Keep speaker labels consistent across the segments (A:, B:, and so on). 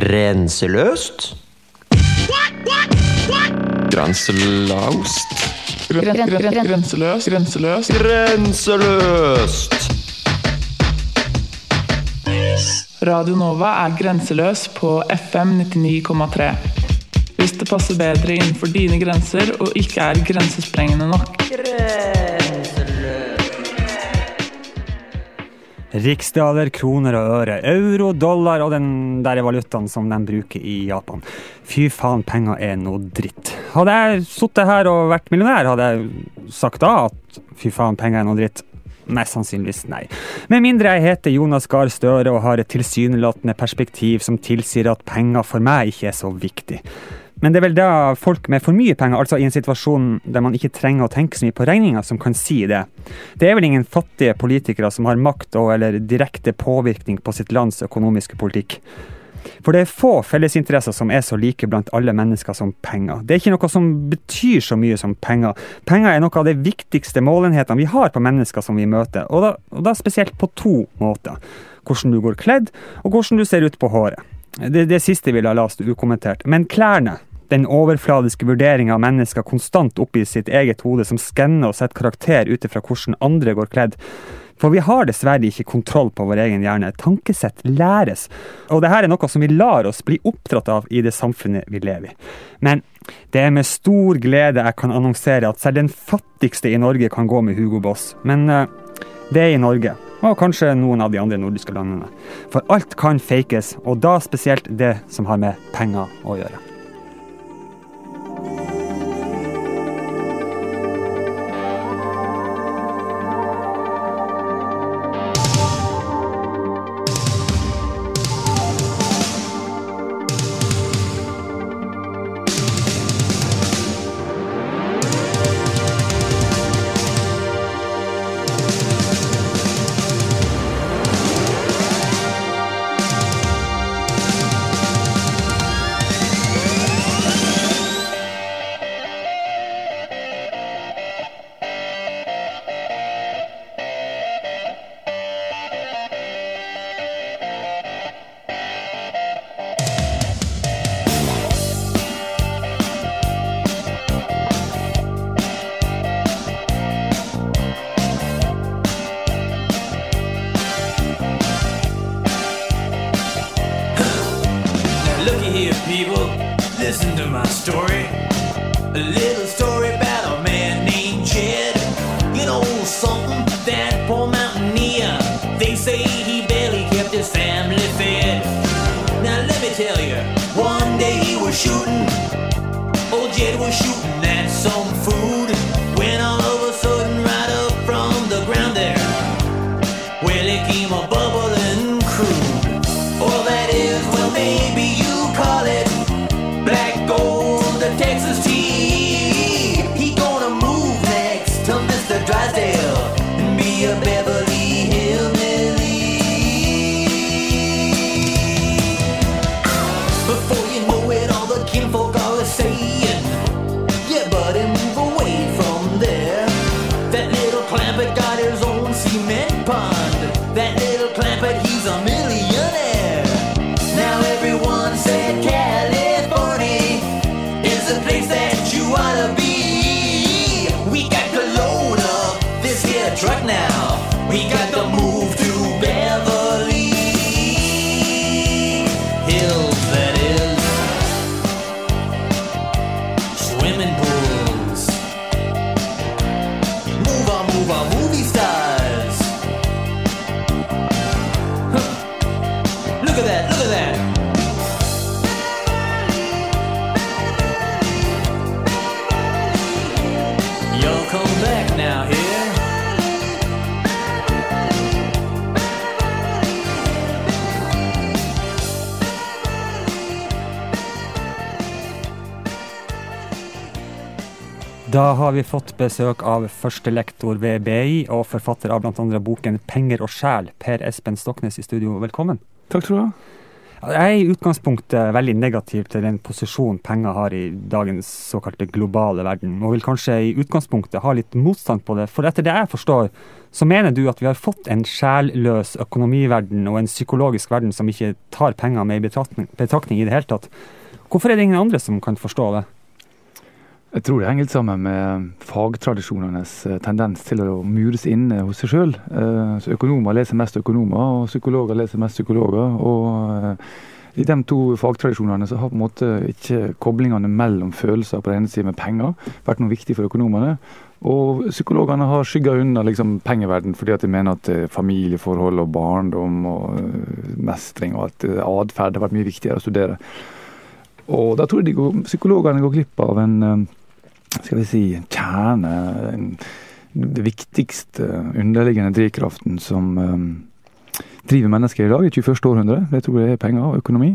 A: grenseløst?
B: Grenselaust.
C: Grenseløst. gren, gren, grenseløs, grenseløs.
A: Grenseløst!
C: Radio Nova er grenseløs på FM 99,3. Hvis det passer bedre innenfor dine grenser og ikke er grensesprengende nok.
D: Riksdaler, kroner og øre, euro, dollar og den der valutaen som de bruker i Japan. Fy faen, penger er noe dritt. Hadde jeg sittet her og vært millionær, hadde jeg sagt da at fy faen, penger er noe dritt. Mest sannsynligvis nei. Med mindre jeg heter Jonas Gahr Støre og har et tilsynelatende perspektiv som tilsier at penger for meg ikke er så viktig. Men det er vel da folk med for mye penger, altså i en situasjon der man ikke trenger å tenke så mye på regninga, som kan si det. Det er vel ingen fattige politikere som har makt og eller direkte påvirkning på sitt lands økonomiske politikk. For det er få fellesinteresser som er så like blant alle mennesker som penger. Det er ikke noe som betyr så mye som penger. Penger er noe av de viktigste målenhetene vi har på mennesker som vi møter, og da, og da spesielt på to måter. Hvordan du går kledd, og hvordan du ser ut på håret. Det, det siste vil jeg la stå ukommentert. Men klærne, den overfladiske vurderinga av mennesker konstant oppi sitt eget hode, som skanner og setter karakter ut ifra hvordan andre går kledd. For vi har dessverre ikke kontroll på vår egen hjerne. Tankesett læres. Og dette er noe som vi lar oss bli oppdratt av i det samfunnet vi lever i. Men det er med stor glede jeg kan annonsere at selv den fattigste i Norge kan gå med Hugo Boss. Men uh, det er i Norge. Og kanskje noen av de andre nordiske landene. For alt kan fakes, og da spesielt det som har med penger å gjøre.
E: Listen to my story. A little swimming pool.
D: Da har vi fått besøk av førstelektor ved BI og forfatter av bl.a. boken 'Penger og sjel', Per Espen Stoknes i studio. Velkommen.
C: Takk skal du ha.
D: Jeg er i utgangspunktet veldig negativ til den posisjonen penger har i dagens såkalte globale verden, og vil kanskje i utgangspunktet ha litt motstand på det. For etter det jeg forstår, så mener du at vi har fått en sjelløs økonomiverden og en psykologisk verden som ikke tar penger med i betraktning, betraktning i det hele tatt. Hvorfor er det ingen andre som kan forstå det?
B: Jeg tror det henger sammen med fagtradisjonenes eh, tendens til å mures inne hos seg sjøl. Økonomer leser mest økonomer, og psykologer leser mest psykologer. og eh, i de to fagtradisjonene så har på en måte ikke koblingene mellom følelser på den ene siden med penger vært noe viktig for økonomene. Og psykologene har skygga unna liksom, pengeverden fordi at de mener at eh, familieforhold og barndom og mestring og at atferd har vært mye viktigere å studere. Og da tror jeg de går, psykologene går glipp av en skal vi si, kjerne Det viktigste underliggende drivkraften som um, driver mennesker i dag, i 21. århundre. Det tror jeg er penger og økonomi.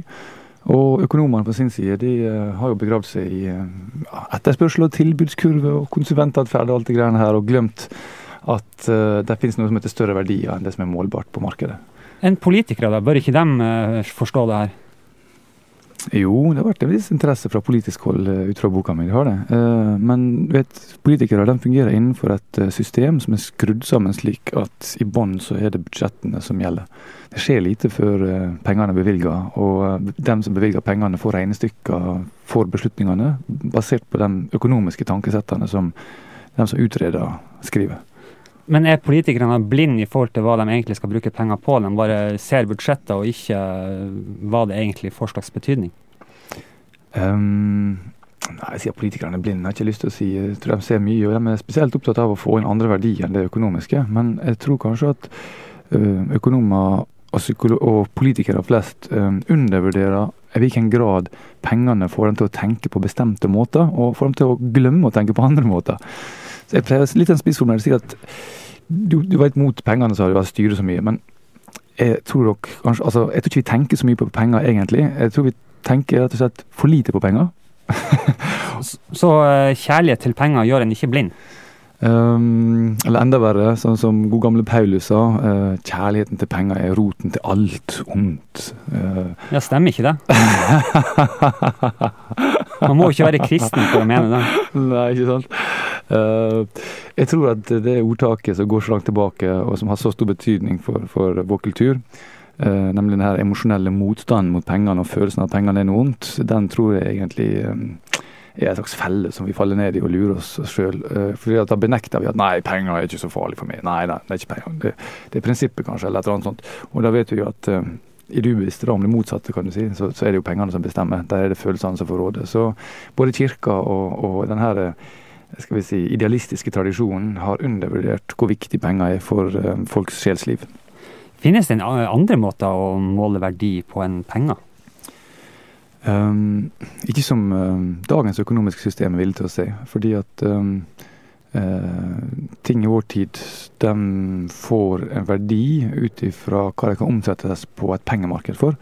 B: Og økonomene på sin side de uh, har jo begravd seg i uh, etterspørsel og tilbudskurve og konsumentatferd og alt det greiene her, og glemt at det finnes noe som heter større verdier enn det som er målbart på markedet.
D: En politikere, da, bør ikke dem forstå det her?
B: Jo, det har vært en viss interesse fra politisk hold ut fra boka mi. har det. Men vet, politikere de fungerer innenfor et system som er skrudd sammen slik at i bånn så er det budsjettene som gjelder. Det skjer lite før pengene er bevilga, og dem som bevilger pengene får regnestykker for beslutningene, basert på de økonomiske tankesettene som de som utreder, skriver.
D: Men er politikerne blinde i forhold til hva de egentlig skal bruke penger på? De bare ser budsjettet og ikke hva det egentlig får slags betydning?
B: Um, nei, Jeg sier politikerne er blinde, jeg har ikke lyst til å si Jeg tror de ser mye, og de er spesielt opptatt av å få inn andre verdier enn det økonomiske. Men jeg tror kanskje at økonomer og, og politikere flest um, undervurderer i hvilken grad pengene får dem til å tenke på bestemte måter, og får dem til å glemme å tenke på andre måter. Så jeg pleier litt en spissformulering si at du, du var mot pengene, så har du, vært styrer så mye. Men jeg tror dere kanskje Altså, jeg tror ikke vi tenker så mye på penger, egentlig. Jeg tror vi tenker rett og slett for lite på penger.
D: så kjærlighet til penger gjør en ikke blind?
B: Um, eller enda verre, sånn som god gamle Paulus sa, uh, kjærligheten til penger er roten til alt ondt.
D: Uh, ja, stemmer ikke det? Man må jo ikke være kristen for å mene det.
B: Nei, ikke sant. Uh, jeg tror at det ordtaket som går så langt tilbake, og som har så stor betydning for, for vår kultur, uh, nemlig den her emosjonelle motstanden mot pengene og følelsen av at pengene er noe ondt, den tror jeg egentlig um, er en slags felle som vi faller ned i og lurer oss sjøl. Da benekter vi at nei, penger er ikke så farlig for meg. Nei, nei, det er ikke penger. Det, det er prinsippet, kanskje, eller et eller annet sånt. Og da vet vi jo at i om det motsatte, kan du si, så, så, er det jo pengene som bestemmer. Der er det følelsene som får råde. Så både kirka og, og den her skal vi si, idealistiske tradisjonen har undervurdert hvor viktig penger er for uh, folks sjelsliv.
D: Finnes det andre måter å måle verdi på enn penger?
B: Um, ikke som um, dagens økonomiske system er villig til å si. Fordi at um, uh, ting i vår tid de får en verdi ut ifra hva de kan omsettes på et pengemarked for.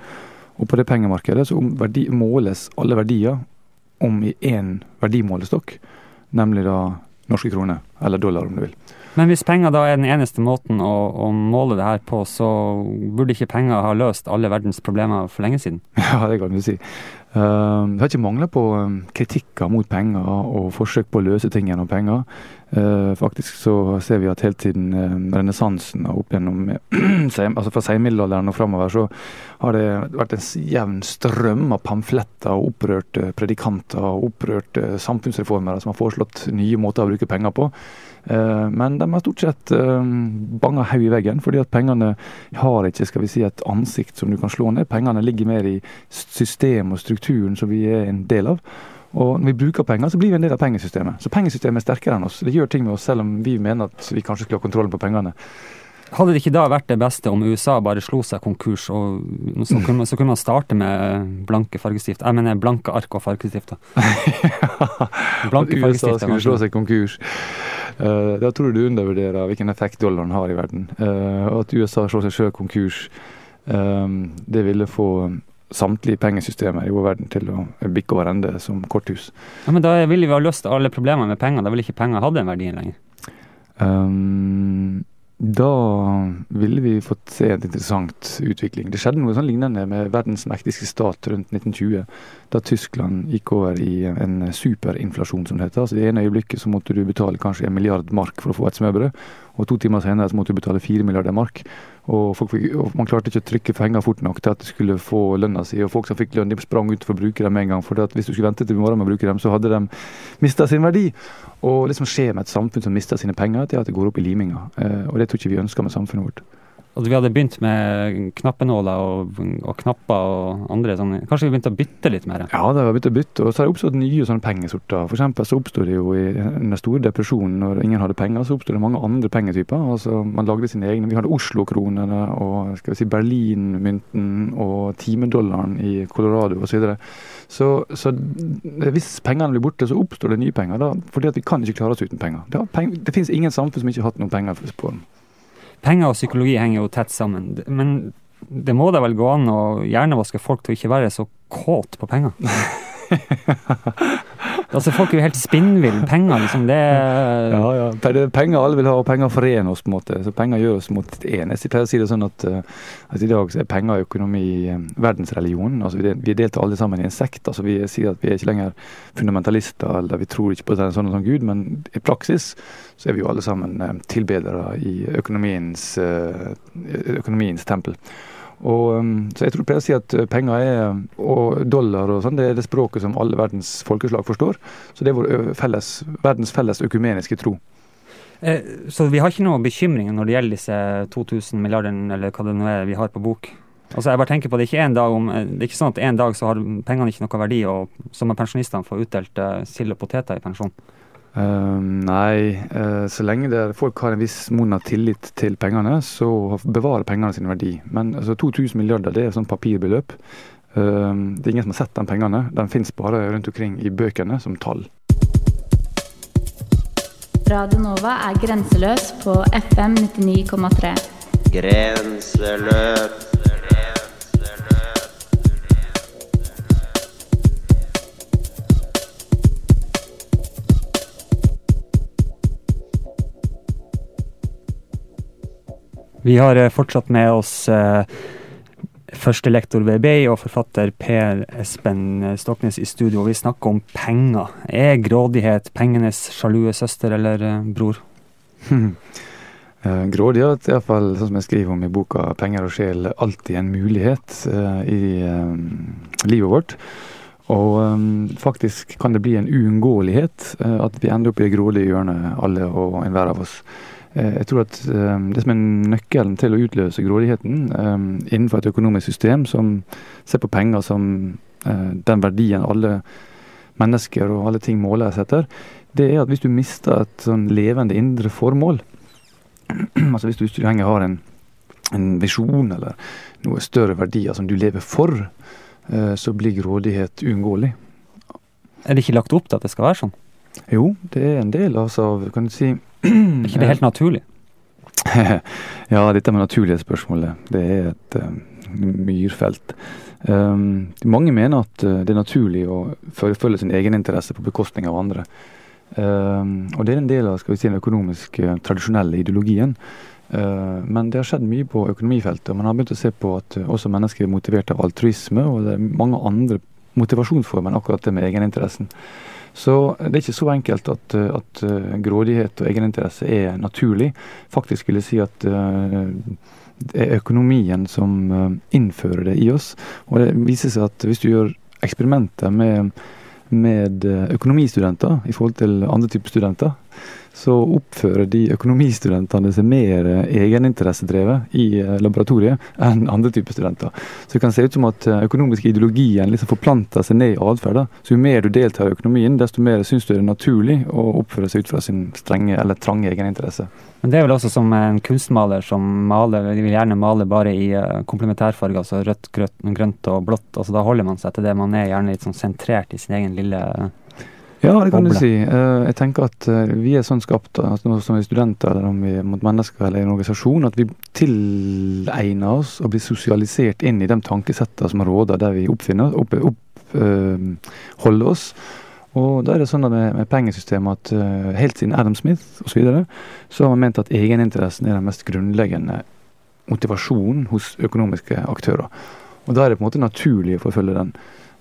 B: Og på det pengemarkedet så verdi, måles alle verdier om i én verdimålestokk, nemlig da norske kroner, eller dollar om du vil.
D: Men hvis penger da er den eneste måten å, å, måle det her på, så burde ikke penger ha løst alle verdens problemer for lenge siden?
B: Ja, det kan du si. Uh, det har ikke mangla på um, kritikker mot penger og forsøk på å løse ting gjennom penger. Uh, faktisk så ser vi at helt siden uh, renessansen og opp gjennom altså fra senmiddelalderen og framover, så har det vært en jevn strøm av pamfletter og opprørte predikanter og opprørte samfunnsreformere som har foreslått nye måter å bruke penger på. Eh, men de har stort sett eh, banga haug i veggen, fordi at pengene har ikke skal vi si, et ansikt som du kan slå ned. Pengene ligger mer i systemet og strukturen som vi er en del av. Og når vi bruker penger, så blir vi en del av pengesystemet. Så pengesystemet er sterkere enn oss. Det gjør ting med oss selv om vi mener at vi kanskje skulle ha kontrollen på pengene.
D: Hadde det ikke da vært det beste om USA bare slo seg konkurs, og så kunne, man, så kunne man starte med blanke fargestift? Jeg mener blanke ark og fargestift.
B: Blanke USA skulle slå seg konkurs. Uh, da tror du du undervurderer hvilken effekt dollaren har i verden. Uh, at USA slår seg sjøl konkurs, uh, det ville få samtlige pengesystemer i vår verden til å bikke over ende som korthus.
D: Ja, men da ville vi ha løst alle problemer med penger. Da ville ikke penger hatt den verdien lenger.
B: Um, da ville vi fått se en interessant utvikling. Det skjedde noe sånn lignende med verdens mektigste stat rundt 1920, da Tyskland gikk over i en superinflasjon, som det heter. Altså I ene øyeblikket så måtte du betale kanskje en milliard mark for å få et smørbrød, og to timer senere så måtte du betale fire milliarder mark. Og, folk og Man klarte ikke å trykke penger fort nok til at de skulle få lønna si. Og folk som fikk lønn, de sprang ut for å bruke dem med en gang. For hvis du skulle vente til i morgen med å bruke dem, så hadde de mista sin verdi. Og det som skjer med et samfunn som mister sine penger, det er at det går opp i liminga. Eh, og det tror ikke vi ønsker med samfunnet vårt.
D: Og vi hadde begynt med knappenåler og, og, knapper og andre sånne Kanskje vi begynte å bytte litt mer?
B: Ja, det har begynt å bytte. Og så har det oppstått nye sånne pengesorter. Eksempel så oppstod det jo i den store depresjonen, når ingen hadde penger, så oppstod det mange andre pengetyper. Altså Man lagde sine egne. Vi hadde Oslo-kronene og skal vi si Berlin-mynten og timedollaren i Colorado osv. Så, videre. så Så hvis pengene blir borte, så oppstår det nye penger. Da, fordi at vi kan ikke klare oss uten penger. Det, penger, det finnes ingen samfunn som ikke har hatt noen penger på dem.
D: Penger og psykologi henger jo tett sammen. Men det må da vel gå an å hjernevaske folk til å ikke være så kåt på penger? altså Folk er jo helt spinnville. Penger, liksom. Det
B: Ja, ja. Er penger alle vil ha, og penger forener oss. på en måte. Så Penger gjør oss mot én. Jeg pleier å si det sånn at, uh, at i dag så er penger økonomi verdensreligionen. verdensreligion. Altså, vi, vi deltar alle sammen i en sekt. altså Vi sier at vi er ikke lenger fundamentalister, eller vi tror ikke på en sånn og sånn Gud, men i praksis så er vi jo alle sammen um, tilbedere i økonomiens, økonomiens tempel. Og, um, så jeg tror jeg å si at uh, penger er, og dollar og sånn, det er det språket som alle verdens folkeslag forstår. Så det er vår felles, verdens felles økumeniske tro.
D: Eh, så vi har ikke noen bekymringer når det gjelder disse 2000 milliardene, eller hva det nå er vi har på bok? Altså jeg bare tenker på Det er ikke en dag om, eh, det er ikke sånn at en dag så har pengene ikke noe verdi, og så må pensjonistene få utdelt sild og poteter i pensjon?
B: Uh, nei, uh, så lenge der folk har en viss monn av tillit til pengene, så bevarer pengene sin verdi. Men altså, 2000 milliarder det er sånn papirbeløp. Uh, det er ingen som har sett de pengene. De finnes bare rundt omkring i bøkene som tall.
F: Radio Nova er grenseløs på FM 99,3.
A: Grenseløs.
D: Vi har eh, fortsatt med oss eh, førstelektor ved BI og forfatter Per Espen Stoknes i studio. Vi snakker om penger. Er grådighet pengenes sjalue søster eller eh, bror?
B: Grådighet er iallfall, sånn som jeg skriver om i boka 'Penger og sjel', alltid en mulighet i livet vårt. Og faktisk kan det bli en uunngåelighet at vi ender opp i det grådige hjørnet, alle og enhver av oss. Jeg tror at det som er nøkkelen til å utløse grådigheten innenfor et økonomisk system som ser på penger som den verdien alle mennesker og alle ting måles etter, det er at hvis du mister et sånn levende indre formål altså Hvis du ikke lenger har en, en visjon eller noe større verdier som du lever for, så blir grådighet uunngåelig.
D: Er det ikke lagt opp til at det skal være sånn?
B: Jo, det er en del altså, kan du si
D: Er ikke det helt naturlig?
B: ja, dette med naturlighetsspørsmålet, det er et uh, myrfelt. Um, mange mener at uh, det er naturlig å følge sin egeninteresse på bekostning av andre. Um, og det er en del av skal vi si, den økonomiske, uh, tradisjonelle ideologien. Uh, men det har skjedd mye på økonomifeltet. Man har begynt å se på at også mennesker er motivert av altruisme, og det er mange andre motivasjonsformer enn akkurat det med egeninteressen. Så det er ikke så enkelt at, at grådighet og egeninteresse er naturlig. Faktisk vil jeg si at det er økonomien som innfører det i oss. Og det viser seg at hvis du gjør eksperimenter med med økonomistudenter i forhold til andre typer studenter, så oppfører de økonomistudentene seg mer egeninteressedrevet i laboratoriet enn andre typer studenter. Så det kan se ut som at økonomiske ideologien liksom forplanter seg ned i atferd. Så jo mer du deltar i økonomien, desto mer syns du det er naturlig å oppføre seg ut fra sin strenge eller trange egeninteresse.
D: Men det er vel også som en kunstmaler som maler, de vil gjerne male bare i komplementærfarger, altså rødt, grønt, grønt og blått. altså Da holder man seg til det. Man er gjerne litt sånn sentrert i sin egen lille
B: ja, det kan du si. Jeg tenker at vi er sånn skapt, at nå som vi er studenter eller om vi er mot mennesker eller en organisasjon, at vi tilegner oss og blir sosialisert inn i de tankesettene som råder der vi oppfinner, opp, opp, øh, oss. Og da er det sånn med, med pengesystemet at uh, helt siden Adam Smith osv. Så, videre, så har man ment at egeninteressen er den mest grunnleggende motivasjonen hos økonomiske aktører. Og da er det på en måte naturlig å forfølge den.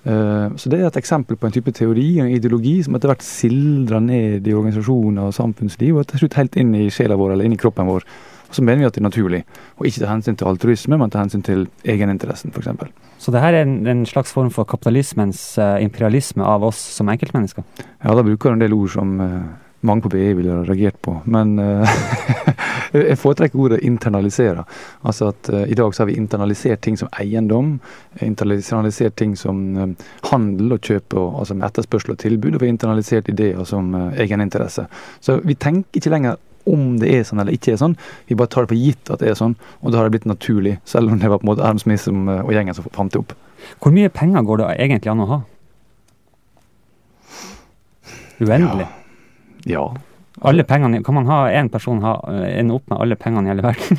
B: Eh, så det er et eksempel på en type teori og ideologi som etter hvert sildrer ned i organisasjoner og samfunnsliv, og til slutt helt inn i sjela vår eller inn i kroppen vår. Og så mener vi at det er naturlig, og ikke ta hensyn til altruisme, men ta hensyn til egeninteressen, f.eks.
D: Så det her er en, en slags form for kapitalismens eh, imperialisme av oss som enkeltmennesker?
B: Ja, da bruker du en del ord som eh, mange på BI ville reagert på. Men jeg foretrekker ordet 'internalisere'. Altså at uh, i dag så har vi internalisert ting som eiendom, internalisert ting som eh, handel og kjøp, og, altså med etterspørsel og tilbud, og vi har internalisert ideer som uh, egeninteresse. Så vi tenker ikke lenger om det er sånn eller ikke er sånn, vi bare tar det for gitt at det er sånn, og da har det blitt naturlig, selv om det var på en måte Adam Smith som, eh, og gjengen som fant det opp.
D: Hvor mye penger går det egentlig an å ha? Uendelig.
B: Ja.
D: Alle pengene, Kan man ha én person ha, eh, ende opp med alle pengene i hele verden?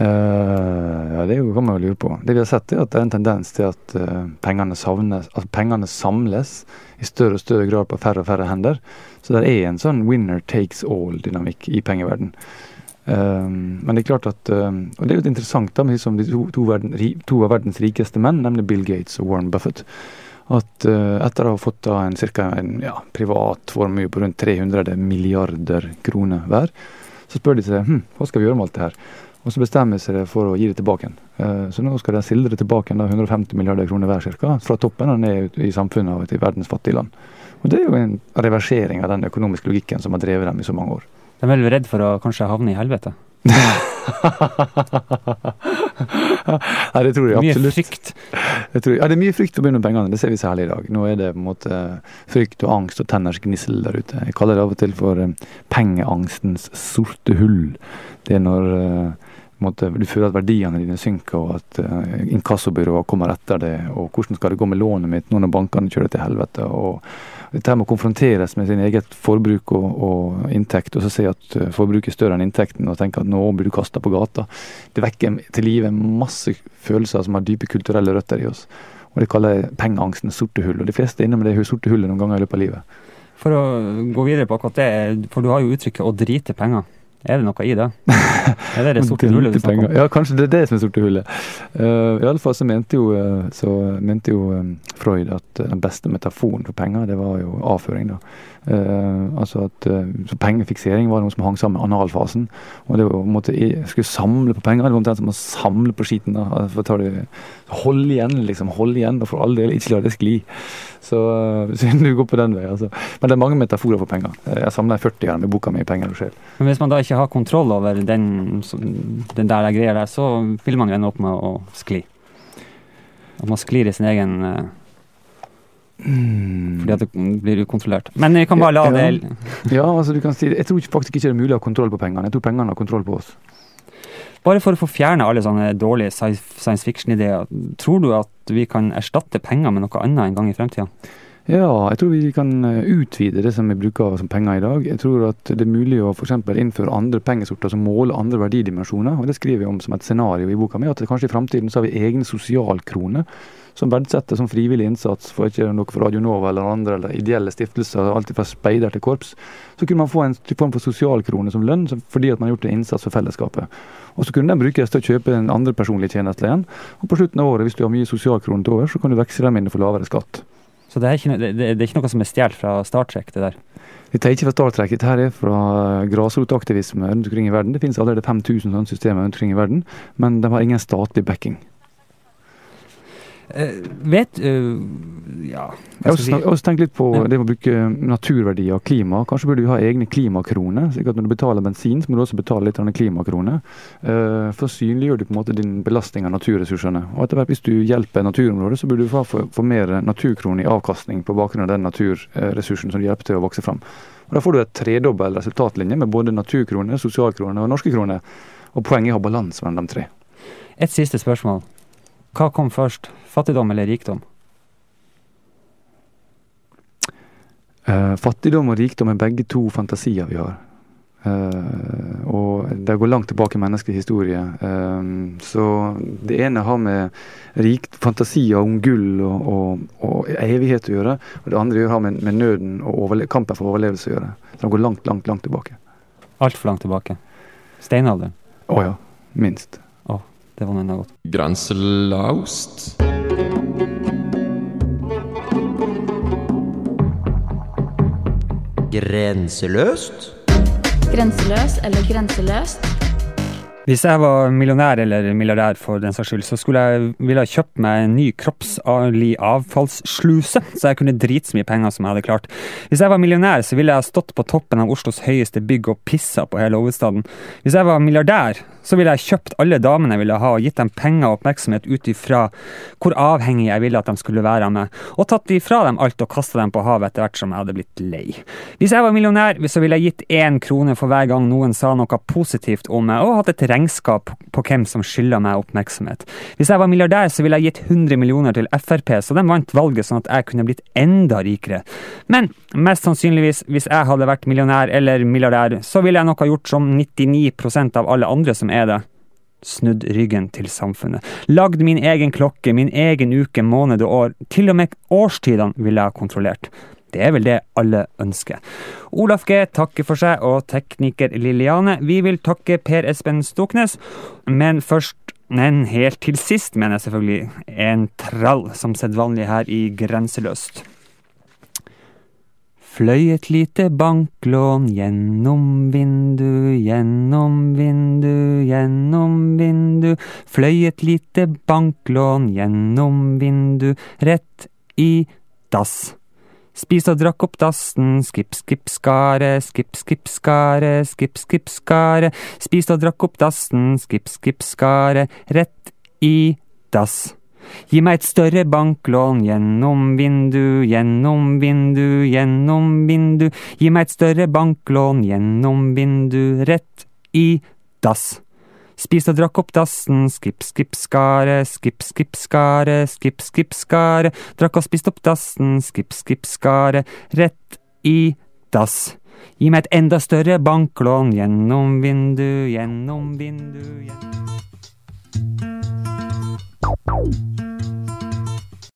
B: uh, ja, det kan man jo lure på. Det vi har sett, er at det er en tendens til at uh, pengene, savnes, at pengene samles i større og større grad på færre og færre hender. Så det er en sånn winner takes all-dynamikk i pengeverden. Um, men det er klart at um, Og det er jo interessant da med liksom de to, to, verden, to av verdens rikeste menn, nemlig Bill Gates og Warren Buffett. At uh, etter å ha fått da en, cirka en ja, privat formue på rundt 300 milliarder kroner hver, så spør de seg hm, hva skal vi gjøre med alt det her. Og så bestemmer de seg for å gi det tilbake igjen. Uh, så nå skal de sildre tilbake da 150 milliarder kroner hver cirka, fra toppen og ned i samfunnet og til verdens fattige land. Og det er jo en reversering av den økonomiske logikken som har drevet dem i så mange år.
D: De er vel redd for å kanskje havne i helvete?
B: Nei, det tror jeg absolutt.
D: Mye frykt.
B: Jeg tror, ja, det er mye frykt forbundet med pengene. Det ser vi særlig i dag. Nå er det på en måte frykt og angst og tenners gnissel der ute. Jeg kaller det av og til for eh, pengeangstens sorte hull. Det er når eh, måte, du føler at verdiene dine synker, og at uh, inkassobyråer kommer etter det. Og hvordan skal det gå med lånet mitt nå når bankene kjører til helvete? og dette her må konfronteres med sin eget forbruk og, og inntekt, og så se at eh, forbruket er større enn inntekten, og tenke at nå blir du kasta på gata. Det vekker til live masse følelser som har dype kulturelle røtter i oss. Og Det kaller jeg pengeangstens sorte hull. Og de fleste er innom det sorte hullet noen ganger i løpet av livet.
D: For å gå videre på akkurat det, for du har jo uttrykket 'å drite penger'. Er det noe i det? Er det det sorte hullet du snakker om?
B: Ja, kanskje det er det som er sorte hullet. Uh, I alle fall så mente jo, eh, så mente jo eh, Freud at den beste metaforen for penger, det var jo avføring. da. Eh, altså at eh, Pengefiksering var noe som hang sammen med analfasen. Og det var måte i- skulle samle på penger. Det var omtrent som å samle på skiten. Altså, å Hold igjen, liksom. Hold igjen, og for all del, ikke la det skli. Så eh, siden du går på den veien, altså. Men det er mange metaforer for penger. Jeg samler 40 her med boka mi 'Penger og sjel'.
D: Men hvis man da ikke har kontroll over den, den der greia der, så vil man jo ende opp med å skli. Og man sklir i sin egen Fordi at det blir ukontrollert. Men vi kan bare la
B: Ja.
D: det
B: Ja, altså du kan si Jeg tror faktisk ikke det er mulig å ha kontroll på pengene. Jeg tror pengene har kontroll på oss.
D: Bare for å få fjerne alle sånne dårlige science fiction-ideer, tror du at vi kan erstatte penger med noe annet en gang i fremtida?
B: Ja, jeg tror vi kan eh, utvide det som vi bruker som penger i dag. Jeg tror at det er mulig å eksempel innføre andre pengesorter som måler andre verdidimensjoner. og Det skriver vi om som et scenario i boka mi. At kanskje i fremtiden så har vi egne sosialkroner som verdsetter som frivillig innsats for ikke noe for Radio Nova eller andre eller ideelle stiftelser, alt fra speider til korps. Så kunne man få en form for sosialkrone som lønn fordi at man har gjort en innsats for fellesskapet. Og så kunne den brukes til å kjøpe en andre personlige tjenester igjen. Og på slutten av året, hvis du har mye sosialkroner til over, så kan du veksle dem inn for lavere skatt.
D: Så det er ikke, det, det det er ikke noe som er stjålet fra Star Trek, det der.
B: Dette er ikke fra Star Trek, dette her er fra grasrotaktivisme rundt omkring i verden. Det finnes allerede 5000 sånne systemer rundt omkring i verden, men de har ingen statlig backing.
D: Eh, vet eh, Ja,
B: Jeg også,
D: si?
B: også tenkt litt på
D: Ja.
B: det med å bruke naturverdier og klima. Kanskje burde vi ha egne klimakroner, slik at når du betaler bensin, så må du også betale litt klimakroner. For synliggjør du på en måte din belastning av naturressursene. Og etter hvert hvis du hjelper naturområdet, så burde du få, få, få mer naturkroner i avkastning på bakgrunn av den naturressursen som du hjelper til å vokse fram. Og Da får du et tredobbel resultatlinje med både naturkroner, sosialkroner og norske kroner. Og poenget er å ha balanse mellom de tre.
D: Et siste spørsmål. Hva kom først? Fattigdom eller rikdom?
B: Uh, fattigdom og rikdom er begge to fantasier vi har. Uh, og det går langt tilbake i menneskelig historie. Uh, så det ene har med rikt fantasier om gull og, og, og evighet å gjøre. Og det andre har med, med nøden og kampen for overlevelse å gjøre. Så det går langt, langt, langt tilbake.
D: Altfor langt tilbake. Steinalderen.
B: Å ja. Minst.
D: Det var enda godt.
A: Grenselaust.
G: Grenseløst?
F: Grenseløs eller grenseløst?
D: Hvis jeg var millionær eller milliardær for den saks skyld, så skulle jeg ville ha kjøpt meg en ny kroppsarlig avfallssluse, så jeg kunne drite så mye penger som jeg hadde klart. Hvis jeg var millionær, så ville jeg stått på toppen av Oslos høyeste bygg og pissa på hele hovedstaden. Hvis jeg var milliardær, så ville jeg kjøpt alle damene jeg ville ha, og gitt dem penger og oppmerksomhet ut ifra hvor avhengig jeg ville at de skulle være av meg, og tatt ifra dem alt og kasta dem på havet etter hvert som jeg hadde blitt lei. Hvis jeg var millionær, så ville jeg gitt én krone for hver gang noen sa noe positivt om meg, og hatt et regnskap på hvem som skylder meg oppmerksomhet. Hvis jeg var milliardær, så ville jeg gitt 100 millioner til Frp, så de vant valget sånn at jeg kunne blitt enda rikere. Men mest sannsynligvis, hvis jeg hadde vært millionær eller milliardær, så ville jeg nok ha gjort som 99% av alle andre som er det. Snudd ryggen til samfunnet. Lagd min egen klokke, min egen uke, måned og år. Til og med årstidene ville jeg ha kontrollert. Det er vel det alle ønsker. Olaf G takker for seg, og tekniker Liliane. Vi vil takke Per Espen Stoknes, men først men helt til sist mener jeg selvfølgelig en trall, som sedvanlig her i Grenseløst. Fløy et lite banklån gjennom vindu, gjennom vindu, gjennom vindu. Fløy et lite banklån gjennom vindu, rett i dass. Spis og drakk opp dassen, skipp, skipp, skare, skipp, skipp, skare, skipp, skipp, skare. Spis og drakk opp dassen, skipp, skipp, skare, rett i dass. Gi meg et større banklån gjennom vindu, gjennom vindu, gjennom vindu. Gi meg et større banklån gjennom vindu, rett i dass. Spis og drakk opp dassen, skipp, skipp, skare, skipp, skipp, skare, skipp, skipp, skare. Drakk og spiste opp dassen, skipp, skipp, skare, rett i dass. Gi meg et enda større banklån gjennom vindu, gjennom vindu, gjennom Bye.